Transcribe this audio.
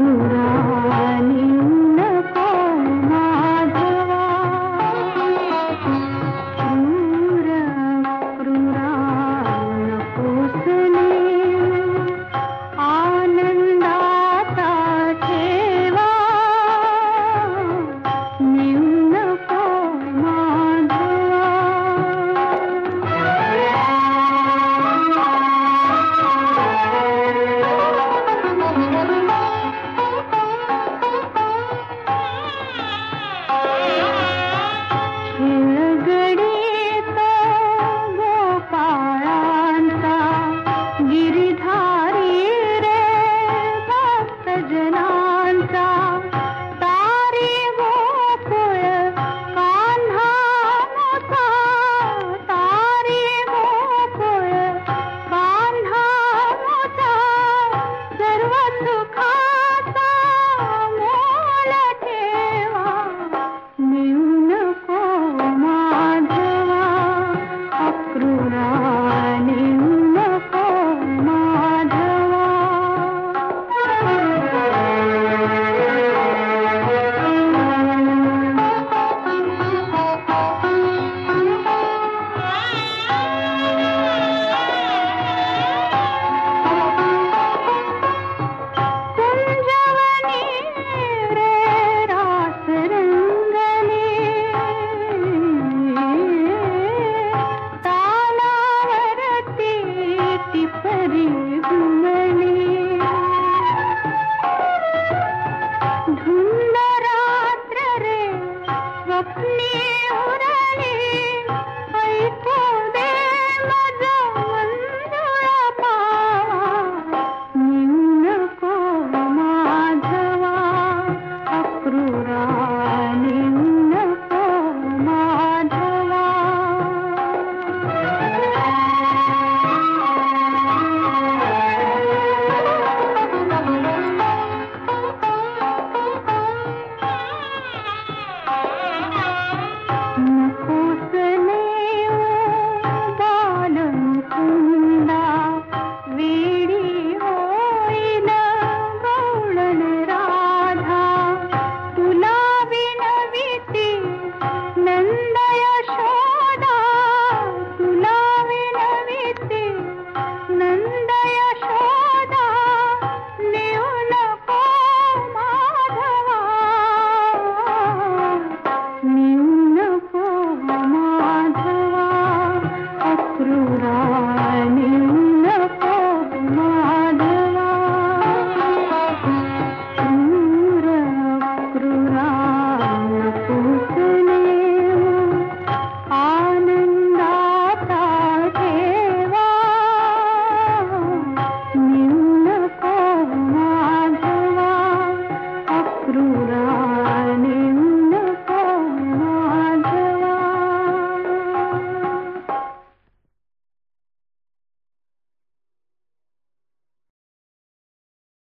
गुरुरा ना தூரா